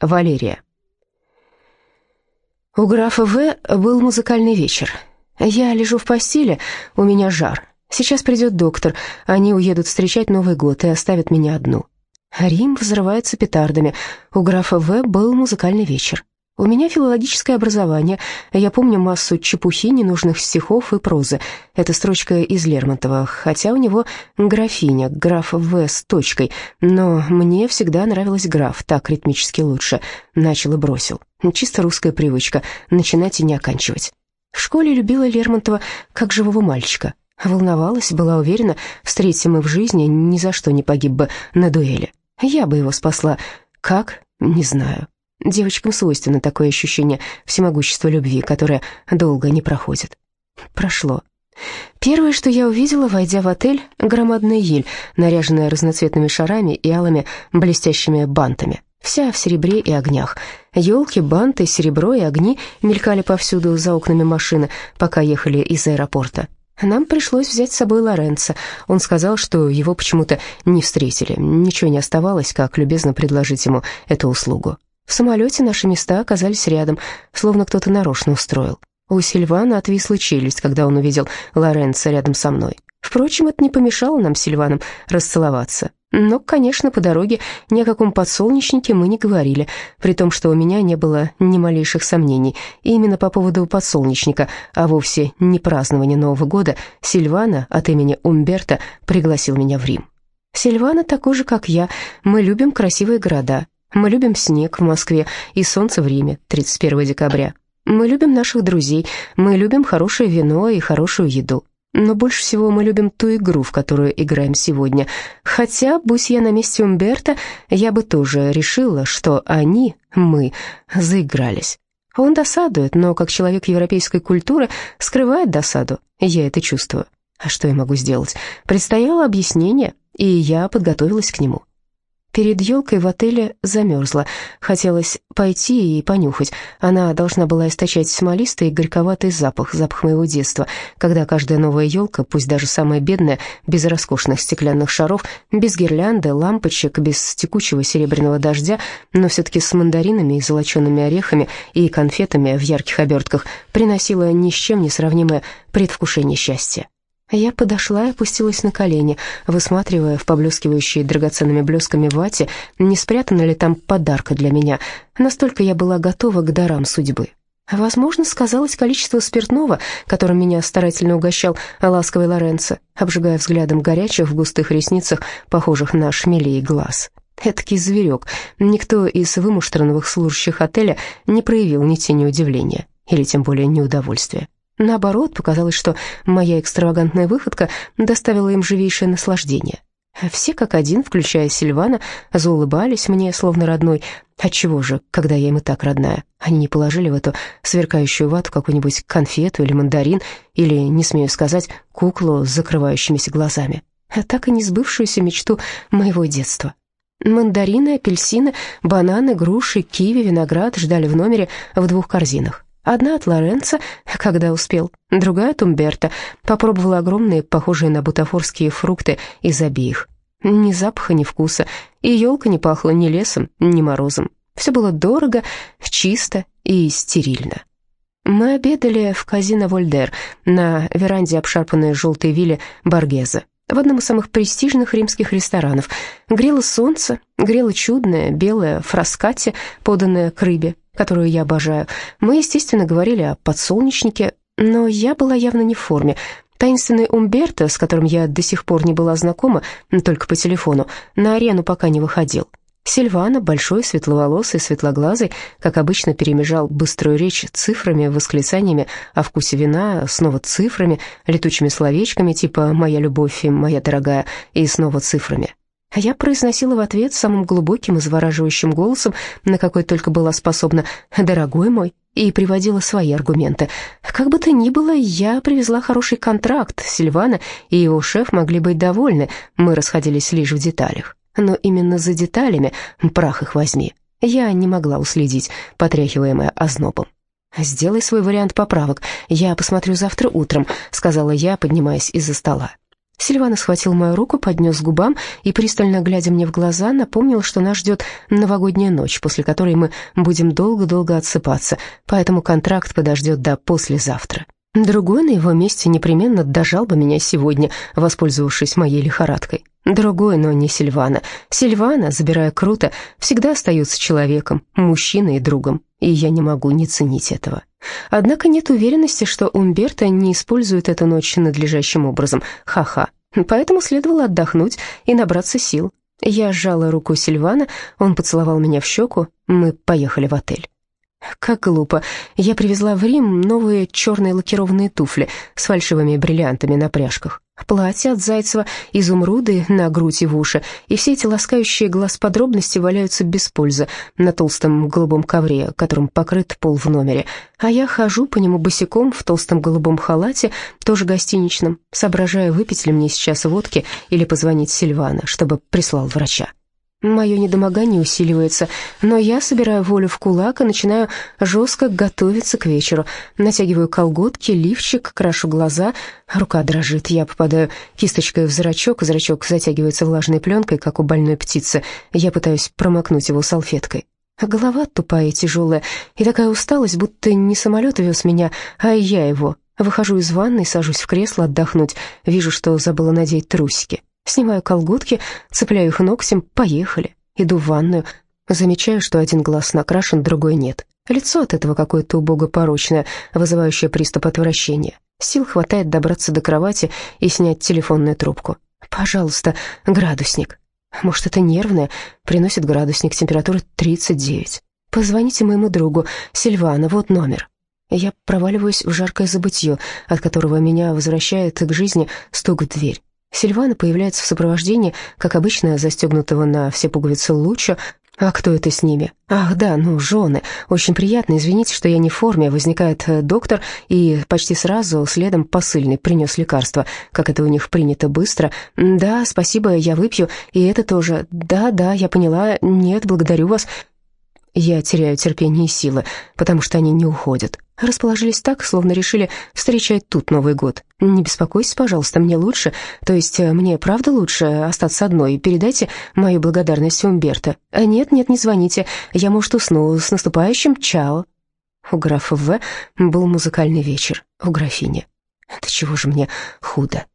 Валерия. У графа В. был музыкальный вечер. Я лежу в постели, у меня жар. Сейчас придет доктор, они уедут встречать Новый год и оставят меня одну. Рим взрывается петардами. У графа В. был музыкальный вечер. У меня филологическое образование. Я помню массу чепухи, ненужных стихов и прозы. Это строчка из Лермонтова, хотя у него графиня, граф В с точкой. Но мне всегда нравилось граф, так ритмически лучше. Начал и бросил. Чисто русская привычка, начинать и не оканчивать. В школе любила Лермонтова как живого мальчика. Волновалась, была уверена, встретим мы в жизни, ни за что не погиб бы на дуэли. Я бы его спасла. Как? Не знаю. Девочкам свойственно такое ощущение всемогущества любви, которое долго не проходит. Прошло. Первое, что я увидела, войдя в отель, громадная ель, наряженная разноцветными шарами и алыми блестящими бантами. Вся в серебре и огнях. Елки, банты, серебро и огни мелькали повсюду за окнами машины, пока ехали из аэропорта. Нам пришлось взять с собой Лоренцо. Он сказал, что его почему-то не встретили. Ничего не оставалось, как любезно предложить ему эту услугу. В самолете наши места оказались рядом, словно кто-то нарочно устроил. У Сильвана отвисла челюсть, когда он увидел Лоренцо рядом со мной. Впрочем, это не помешало нам с Сильваном расцеловаться. Но, конечно, по дороге ни о каком подсолнечнике мы не говорили, при том, что у меня не было ни малейших сомнений. И именно по поводу подсолнечника, а вовсе не празднования Нового года, Сильвана от имени Умберта пригласил меня в Рим. Сильвана такой же, как я. Мы любим красивые города, мы любим снег в Москве и солнце в Риме 31 декабря. Мы любим наших друзей, мы любим хорошее вино и хорошую еду. Но больше всего мы любим ту игру, в которую играем сегодня. Хотя, будь я на месте Умберта, я бы тоже решила, что они, мы, заигрались. Он досадует, но как человек европейской культуры скрывает досаду. Я это чувствую. А что я могу сделать? Предстояло объяснение, и я подготовилась к нему. Перед елкой в отеле замерзла. Хотелось пойти и понюхать. Она должна была источать смолистый и горьковатый запах, запах моего детства, когда каждая новая елка, пусть даже самая бедная, без роскошных стеклянных шаров, без гирлянды, лампочек, без текучего серебряного дождя, но все-таки с мандаринами и золочеными орехами и конфетами в ярких обертках, приносила ни с чем не сравнимое предвкушение счастья. Я подошла и опустилась на колени, высматривая в поблескивающей драгоценными блесками вате, не спрятана ли там подарка для меня. Настолько я была готова к дарам судьбы. Возможно, сказалось количество спиртного, которым меня старательно угощал ласковый Лоренцо, обжигая взглядом горячих в густых ресницах, похожих на шмелей глаз. Эдакий зверек. Никто из вымуштранных служащих отеля не проявил ни тени удивления или тем более неудовольствия. Наоборот, показалось, что моя экстравагантная выходка доставила им живейшее наслаждение. Все как один, включая Сильвана, заулыбались мне, словно родной. Отчего же, когда я им и так родная, они не положили в эту сверкающую вату какую-нибудь конфету или мандарин, или, не смею сказать, куклу с закрывающимися глазами, а так и не сбывшуюся мечту моего детства. Мандарины, апельсины, бананы, груши, киви, виноград ждали в номере в двух корзинах. Одна от Лоренца, когда успел, другая от Умберта. Попробовала огромные, похожие на бутафорские фрукты из обеих. Ни запаха, ни вкуса. И елка не пахла ни лесом, ни морозом. Все было дорого, чисто и стерильно. Мы обедали в казино Вольдер на веранде обшарпанной желтой вилле Баргеза, в одном из самых престижных римских ресторанов. Грело солнце, грело чудное белое фраскати, поданное к рыбе, которую я обожаю. Мы, естественно, говорили о подсолнечнике, но я была явно не в форме. Таинственный Умберто, с которым я до сих пор не была знакома, только по телефону, на арену пока не выходил. Сильвана, большой, светловолосый, светлоглазый, как обычно перемежал быструю речь цифрами, восклицаниями о вкусе вина, снова цифрами, летучими словечками типа «моя любовь» и «моя дорогая» и снова цифрами. А я произносила в ответ самым глубоким и завораживающим голосом, на какой только была способна «дорогой мой», и приводила свои аргументы. Как бы то ни было, я привезла хороший контракт, Сильвана и его шеф могли быть довольны, мы расходились лишь в деталях. Но именно за деталями, прах их возьми, я не могла уследить, потряхиваемая ознобом. «Сделай свой вариант поправок, я посмотрю завтра утром», — сказала я, поднимаясь из-за стола. Сильвана схватил мою руку, поднес к губам и, пристально глядя мне в глаза, напомнил, что нас ждет новогодняя ночь, после которой мы будем долго-долго отсыпаться, поэтому контракт подождет до послезавтра. Другой на его месте непременно дожал бы меня сегодня, воспользовавшись моей лихорадкой. Другой, но не Сильвана. Сильвана, забирая круто, всегда остается человеком, мужчиной и другом, и я не могу не ценить этого. Однако нет уверенности, что Умберто не использует эту ночь надлежащим образом. Ха-ха. Поэтому следовало отдохнуть и набраться сил. Я сжала руку Сильвана, он поцеловал меня в щеку, мы поехали в отель. Как глупо. Я привезла в Рим новые черные лакированные туфли с фальшивыми бриллиантами на пряжках. Платье от Зайцева, изумруды на грудь и в уши, и все эти ласкающие глаз подробности валяются без пользы на толстом голубом ковре, которым покрыт пол в номере. А я хожу по нему босиком в толстом голубом халате, тоже гостиничном, соображая, выпить ли мне сейчас водки или позвонить Сильвана, чтобы прислал врача. Мое недомогание усиливается, но я собираю волю в кулак и начинаю жестко готовиться к вечеру. Натягиваю колготки, лифчик, крашу глаза, рука дрожит. Я попадаю кисточкой в зрачок, зрачок затягивается влажной пленкой, как у больной птицы. Я пытаюсь промокнуть его салфеткой. голова тупая и тяжелая, и такая усталость, будто не самолет вез меня, а я его. Выхожу из ванной, сажусь в кресло отдохнуть, вижу, что забыла надеть трусики. Снимаю колготки, цепляю их ногтем, поехали. Иду в ванную, замечаю, что один глаз накрашен, другой нет. Лицо от этого какое-то убого порочное, вызывающее приступ отвращения. Сил хватает добраться до кровати и снять телефонную трубку. «Пожалуйста, градусник». Может, это нервное? Приносит градусник, температура 39. Позвоните моему другу, Сильвана, вот номер. Я проваливаюсь в жаркое забытье, от которого меня возвращает к жизни стук в дверь. Сильвана появляется в сопровождении, как обычно, застегнутого на все пуговицы луча. А кто это с ними? Ах, да, ну, жены. Очень приятно, извините, что я не в форме. Возникает э, доктор, и почти сразу следом посыльный принес лекарство, как это у них принято быстро. Да, спасибо, я выпью, и это тоже. Да, да, я поняла. Нет, благодарю вас. Я теряю терпение и силы, потому что они не уходят. Расположились так, словно решили встречать тут Новый год. Не беспокойся, пожалуйста, мне лучше, то есть э, мне правда лучше остаться одной. Передайте мою благодарность Умберто. А нет, нет, не звоните, я, может, усну. С наступающим, чао. У графа В был музыкальный вечер, у графини. Да чего же мне худо.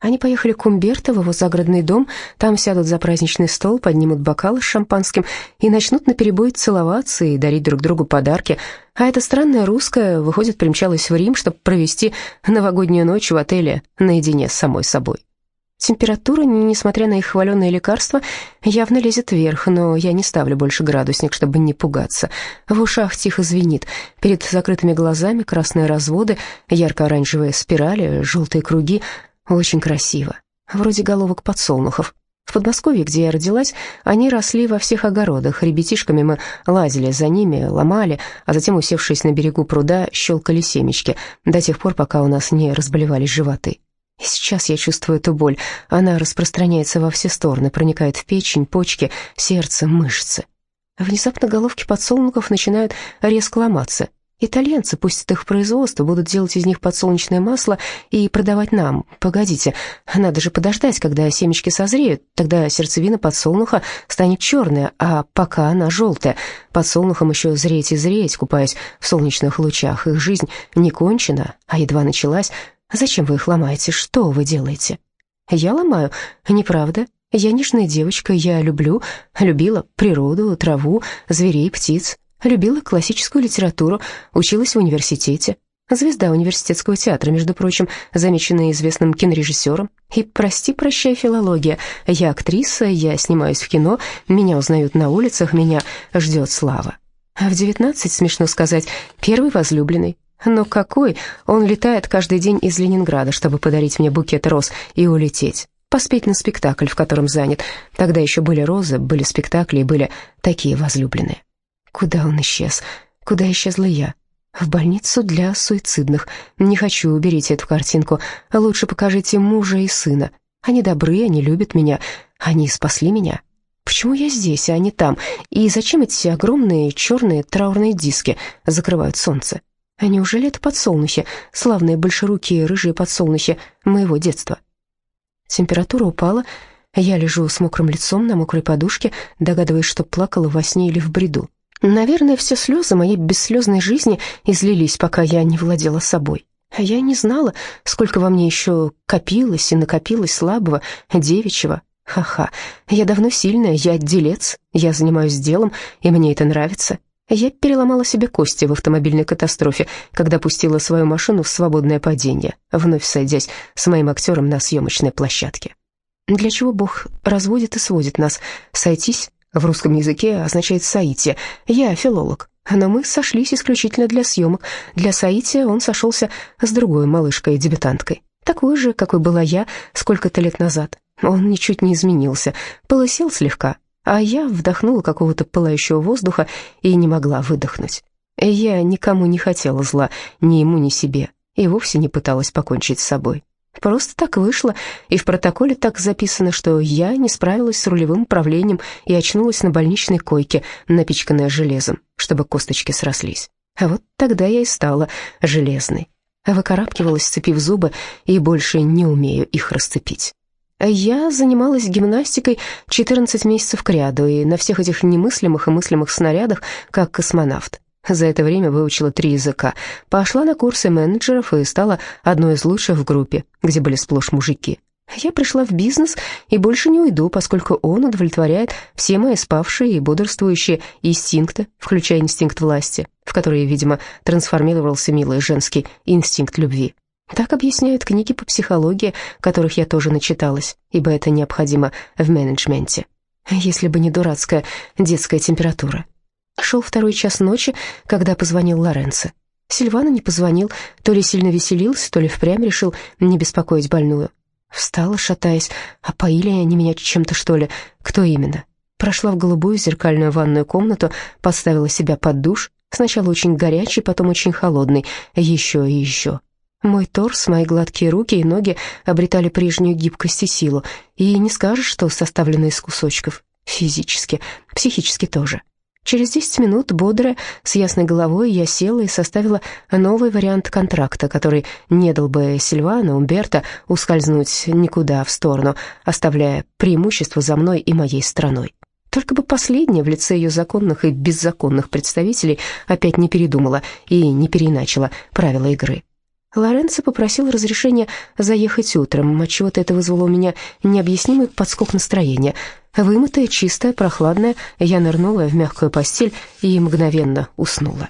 Они поехали к Умберто в его загородный дом, там сядут за праздничный стол, поднимут бокалы с шампанским и начнут наперебой целоваться и дарить друг другу подарки. А эта странная русская, выходит, примчалась в Рим, чтобы провести новогоднюю ночь в отеле наедине с самой собой. Температура, несмотря на их хваленное лекарство, явно лезет вверх, но я не ставлю больше градусник, чтобы не пугаться. В ушах тихо звенит. Перед закрытыми глазами красные разводы, ярко-оранжевые спирали, желтые круги — очень красиво, вроде головок подсолнухов. В Подмосковье, где я родилась, они росли во всех огородах. Ребятишками мы лазили за ними, ломали, а затем, усевшись на берегу пруда, щелкали семечки до тех пор, пока у нас не разболевались животы. И сейчас я чувствую эту боль. Она распространяется во все стороны, проникает в печень, почки, сердце, мышцы. Внезапно головки подсолнухов начинают резко ломаться. Итальянцы пустят их в производство, будут делать из них подсолнечное масло и продавать нам. Погодите, надо же подождать, когда семечки созреют, тогда сердцевина подсолнуха станет черная, а пока она желтая. Подсолнухам еще зреть и зреть, купаясь в солнечных лучах. Их жизнь не кончена, а едва началась. Зачем вы их ломаете? Что вы делаете? Я ломаю? Неправда. Я нежная девочка, я люблю, любила природу, траву, зверей, птиц. Любила классическую литературу, училась в университете. Звезда университетского театра, между прочим, замеченная известным кинорежиссером. И прости-прощай, филология. Я актриса, я снимаюсь в кино, меня узнают на улицах, меня ждет слава. А в девятнадцать, смешно сказать, первый возлюбленный. Но какой? Он летает каждый день из Ленинграда, чтобы подарить мне букет роз и улететь. Поспеть на спектакль, в котором занят. Тогда еще были розы, были спектакли и были такие возлюбленные. Куда он исчез? Куда исчезла я? В больницу для суицидных. Не хочу, уберите эту картинку. Лучше покажите мужа и сына. Они добры, они любят меня. Они спасли меня. Почему я здесь, а не там? И зачем эти огромные черные траурные диски закрывают солнце? А неужели это подсолнухи, славные большерукие рыжие подсолнухи моего детства? Температура упала. Я лежу с мокрым лицом на мокрой подушке, догадываясь, что плакала во сне или в бреду. Наверное, все слезы моей бесслезной жизни излились, пока я не владела собой. Я не знала, сколько во мне еще копилось и накопилось слабого, девичьего. Ха-ха, я давно сильная, я делец, я занимаюсь делом, и мне это нравится. Я переломала себе кости в автомобильной катастрофе, когда пустила свою машину в свободное падение, вновь сойдясь с моим актером на съемочной площадке. Для чего Бог разводит и сводит нас? Сойтись в русском языке означает «соитие». Я филолог, но мы сошлись исключительно для съемок. Для соития он сошелся с другой малышкой-дебютанткой, такой же, какой была я сколько-то лет назад. Он ничуть не изменился, полысел слегка, а я вдохнула какого-то пылающего воздуха и не могла выдохнуть. Я никому не хотела зла, ни ему, ни себе, и вовсе не пыталась покончить с собой. Просто так вышло, и в протоколе так записано, что я не справилась с рулевым управлением и очнулась на больничной койке, напичканная железом, чтобы косточки срослись. А вот тогда я и стала железной. Выкарабкивалась, сцепив зубы, и больше не умею их расцепить. Я занималась гимнастикой 14 месяцев кряду, и на всех этих немыслимых и мыслимых снарядах, как космонавт. За это время выучила три языка, пошла на курсы менеджеров и стала одной из лучших в группе, где были сплошь мужики. Я пришла в бизнес и больше не уйду, поскольку он удовлетворяет все мои спавшие и бодрствующие инстинкты, включая инстинкт власти, в который, видимо, трансформировался милый женский инстинкт любви. Так объясняют книги по психологии, которых я тоже начиталась, ибо это необходимо в менеджменте. Если бы не дурацкая детская температура. Шел второй час ночи, когда позвонил Лоренцо. Сильвана не позвонил, то ли сильно веселился, то ли впрямь решил не беспокоить больную. Встала, шатаясь. А поили они меня чем-то, что ли? Кто именно? Прошла в голубую зеркальную ванную комнату, поставила себя под душ. Сначала очень горячий, потом очень холодный. Еще и еще. Мой торс, мои гладкие руки и ноги обретали прежнюю гибкость и силу. И не скажешь, что составлены из кусочков. Физически, психически тоже. Через 10 минут, бодрая, с ясной головой, я села и составила новый вариант контракта, который не дал бы Сильвану, Умберто ускользнуть никуда в сторону, оставляя преимущество за мной и моей страной. Только бы последняя в лице ее законных и беззаконных представителей опять не передумала и не переиначила правила игры. Лоренцо попросил разрешения заехать утром, отчего-то это вызвало у меня необъяснимый подскок настроения. Вымытая, чистая, прохладная, я нырнула в мягкую постель и мгновенно уснула.